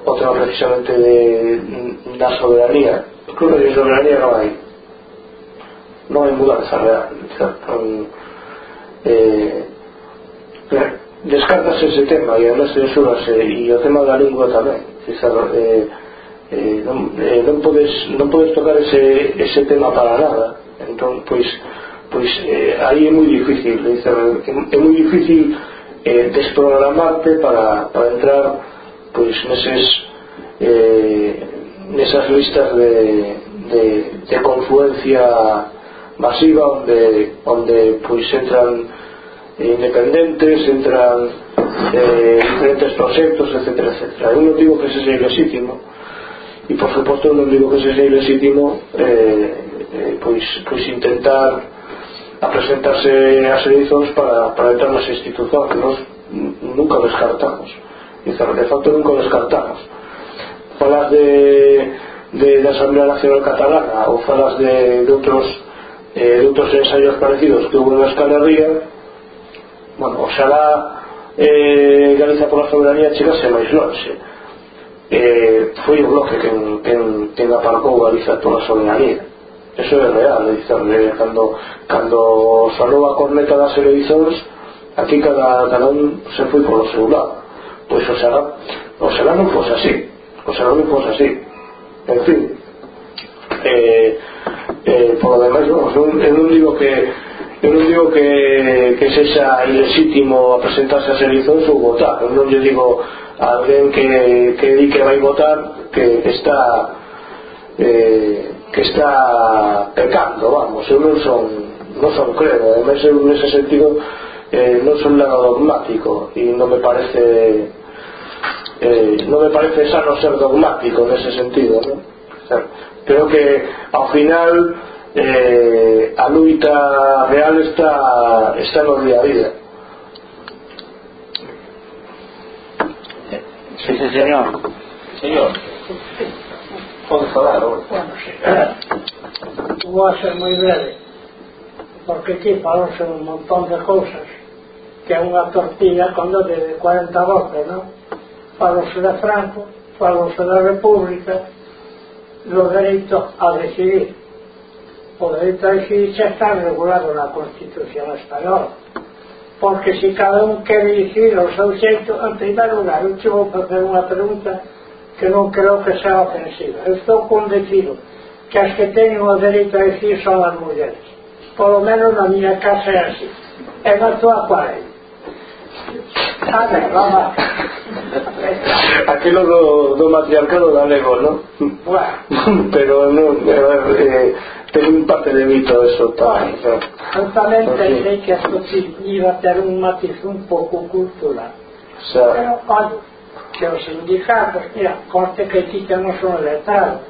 o tema precisamente de, da soberanía. Creo que de soberanía non hai non hai mudanza real. Non, eh, descartase ese tema e además censurase e o tema da lingua tamén. César, eh, eh, non, eh, non, podes, non podes tocar ese, ese tema para nada. Entón pois pois eh, aí é moi difícil César, é, é moi difícil eh, desprogramarte para, para entrar pois neses eh, nesas listas de, de, de confluencia masiva onde, onde pois entran independentes entran eh, diferentes proxectos, etc. etc. Eu non digo que se sei legítimo e por suposto non digo que se sei legítimo eh, eh, pois, pois intentar apresentarse as eleicións para, para entrar nas institucións que nos nunca descartamos e de facto nunca descartamos falas de, de, de Asamblea Nacional Catalana ou falas de, de outros eh, de outros ensaios parecidos que hubo en Escalería bueno, oxalá eh, Galiza pola soberanía chegase máis longe eh, foi o bloque que quen, quen aparcou Galiza pola soberanía. Eso é real, é dicir, eh, cando, cando salou a corneta das televisores aquí cada, cada un se foi polo seu lado. Pois oxalá, oxalá non fose así oxalá non fose así. En fin eh, eh, polo demais, vamos, eu, eu non digo que eu non digo que, que sexa ilegítimo presentarse as eleccións ou votar. Eu non lle digo a alguén que, que di que vai votar que está eh, que está pecando vamos, eu non son non son creo, además eu nese sentido eh, non son nada dogmático e non me parece eh, non me parece sano ser dogmático nese sentido ¿no? creo que ao final eh, a luita real está, está no día a día. Sí, sí, señor. Señor. Pode falar hoy Bueno, sí. Vou ser moi breve Porque aquí falamos un montón de cousas Que é unha tortilla con de 40 voces, non? Falose de Franco Falose da República Los dereitos a decidir. Por entonces xa está regulado na Constitución Española. Porque se si cada un quere dicir o seu xeito, en primer lugar, eu vou facer unha pregunta que non creo que sea ofensiva. Eu estou convencido que as que teñen o dereito a decir son as mulleres. Polo menos na miña casa é así. E na tua cual é? A ver, vamos Aquilo do, do matriarcado galego, non? Bueno. Pero non, eh, ter un parte de sotán. Altamente perché... lei iba a ter un matiz un poco culturale. Sì. Però oggi che ho sindicato e a corte que non son sono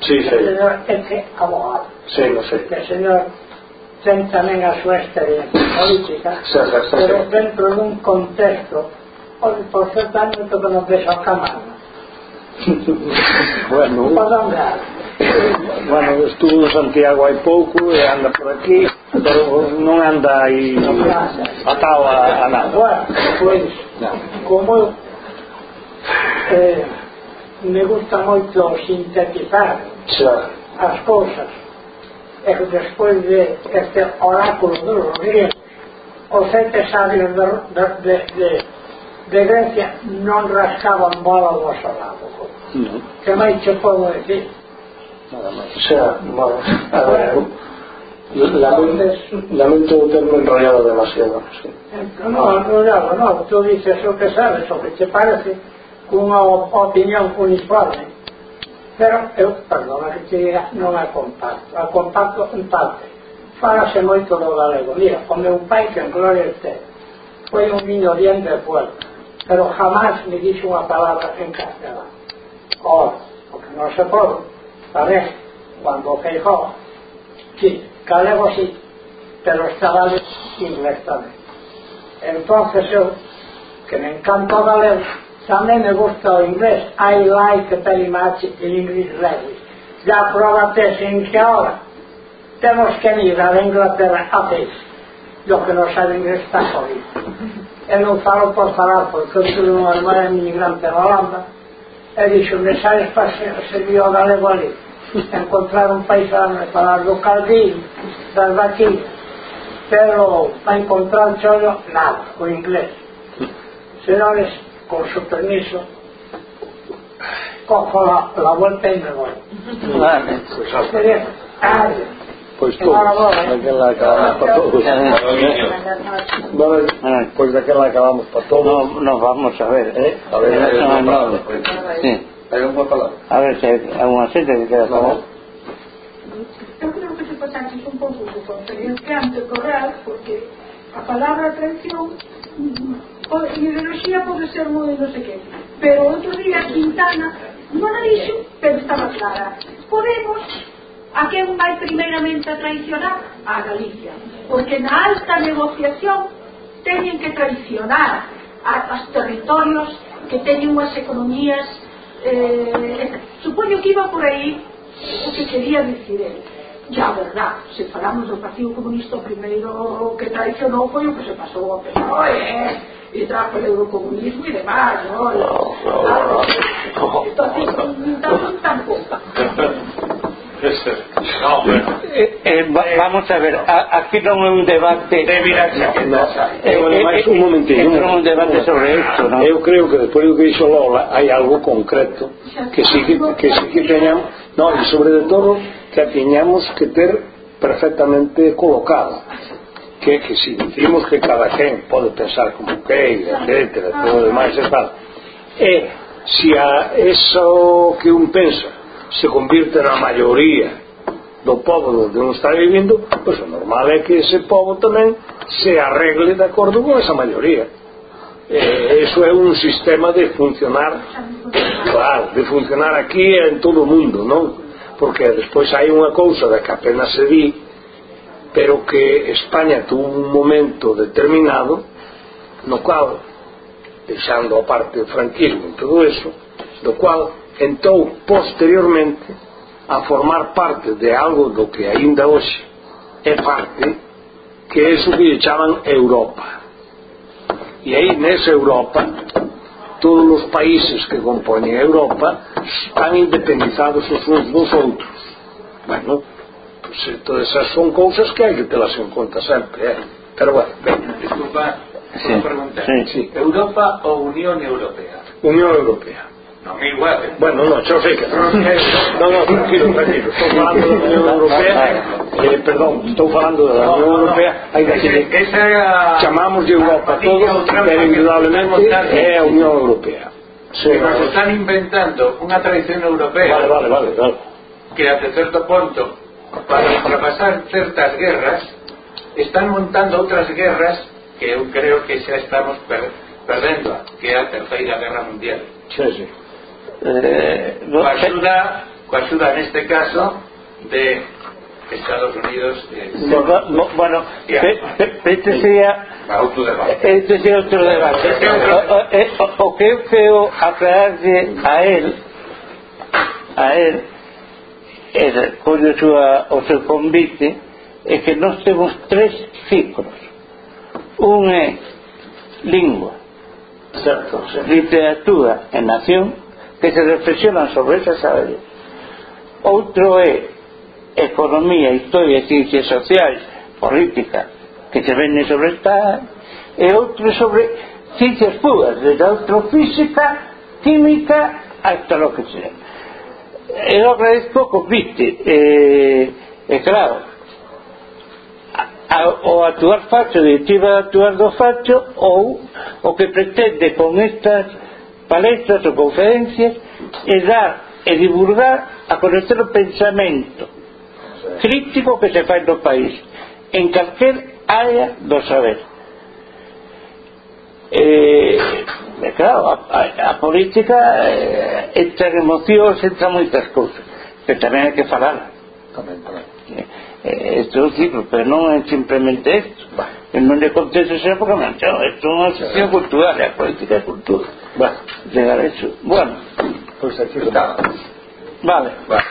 Sí, Sì, sì. Il signor è che a volte. Sì, lo señor ten tamén a súa experiencia política, sí, sí, sí, pero sí. dentro dun contexto contesto por posso dare che non deixa a camminare. bueno. Può andare bueno, estuvo en Santiago hai pouco e anda por aquí pero non anda aí atado a, a nada bueno, pois, como eh, me gusta moito sintetizar xa. as cousas e que despois de este oráculo dos griegos os sete sabios de, de, de, de Grecia non rascaban bola do lado no. que máis che podo decir nada más. O sea, bueno, a ver, lamento, lamento terme enrollado demasiado. Sí. No, enrollado, no, tú dices o que sabes, o que te parece, cunha opinión uniforme. Pero eu, perdona que te diga, non a comparto. A comparto en parte. Falase moito do galego. Mira, o meu pai que en gloria este foi un niño bien de puerta, pero jamás me dixo unha palabra en castelán. Ora, porque non se pode ver, cuando Feijó, sí, Calego sí, pero estaba inestable. Entonces yo, que me encanta valer, también me gusta o inglés. I like very much English language. Ya probaste en que ahora tenemos que ir a Inglaterra a veces. Lo que no sabe inglés está jodido. Eu non falo por falar, porque eu sou unha irmã emigrante da Holanda, e dixo, sales para servir ao galego ali encontrar un paisano para do caldín, das vaquinas, pero para encontrar cholo nada, o inglés. Senores, con su permiso cojo la, la vuelta y me voy. Vale. Pois todos, daquela acabamos para todos. Pois daquela acabamos para todos. Ah. No, no, vamos a ver. Eh? A ver, no, no. Sí. Hai unha palabra. A ver, se é unha xente que queda falar. Eu creo que se pasaxe un pouco do conferenciante corral, porque a palabra traición ideoloxía pode ser moi non sei que pero outro día Quintana non a dixo pero estaba clara Podemos A quen vai primeiramente a traicionar? A Galicia. Porque na alta negociación teñen que traicionar a, aos territorios que teñen unhas economías eh, supoño que iba por aí o que quería dicir ele ya verdad, se falamos do Partido Comunista o primeiro que traicionou foi o que se pasou ao PSOE eh? e trajo o eurocomunismo e demás no, no, no, no, tampouco No, bueno. eh, eh, vamos a ver, aquí non é un debate... De no, eh, eh, eh un momentinho. Non é un debate sobre isto, non? Eu creo que despois do que dixo Lola hai algo concreto que sí que, que, sí que teñamos... No, e sobre todo que teñamos que ter perfectamente colocado que que si dicimos que cada quen pode pensar como queira, etcétera, todo demais e tal. E eh, se a eso que un pensa se convirte na maioría do povo onde non está vivindo, pois o normal é que ese povo tamén se arregle de acordo con esa maioría. Eh, eso é un sistema de funcionar, claro, de funcionar aquí e en todo o mundo, non? Porque despois hai unha cousa da que apenas se di, pero que España tuvo un momento determinado no cual, deixando a parte o franquismo e todo eso, do cual entrou posteriormente a formar parte de algo do que aínda hoxe é parte que é iso que lle chaman Europa e aí nesa Europa todos os países que compoñen Europa están independizados os uns dos outros bueno pues, todas esas son cousas que hai que telas en conta sempre eh? pero bueno, ben, Disculpa, Sí, una pregunta. sí. sí, ¿Europa o Unión Europea? Unión Europea 2009. Bueno, no, xa sei que non, no, tranquilo, tranquilo. Estou falando da Unión Europea. Ah, ah, eh, perdón, estou falando da Unión no, no, Europea. Hai que decir, era... chamamos de Europa todo, pero indudablemente é a Unión Europea. Sí, que nos están inventando unha tradición europea. Vale, vale, vale, vale. que até certo ponto para ultrapasar certas guerras están montando outras guerras que eu creo que xa estamos per perdendo que é a terceira guerra mundial. Sí, sí eh, do, ayuda, coa axuda neste caso de Estados Unidos eh, no, no, bueno este sería este sería outro debate o, o, eh, o que eu creo aclararlle a él a él e collo súa, o seu convite é que nós temos tres ciclos. Un é lingua certo, literatura e nación que se reflexionan sobre esas áreas. Outro é economía, historia, ciencias sociais, política, que se vende sobre esta e outro sobre ciencias puras, desde astrofísica, química, hasta lo que sea. Eu agradezco o convite, e, eh, e eh, claro, a, o actuar facho, directiva de actuar do facho, ou o que pretende con estas palestras ou conferencias e dar e divulgar a conocer o pensamento crítico que se fai no país en calquer área do saber. Eh, claro a, a, a política eh, entran emocións entra moitas cousas pero tamén hai que falar. Tamén, tamén. Eh, este é o ciclo pero non é simplemente isto. Non lle contesto xa porque non, isto é unha cuestión cultural a política é cultura Bueno, llegar eso bueno pues aquí Está. vale Vale.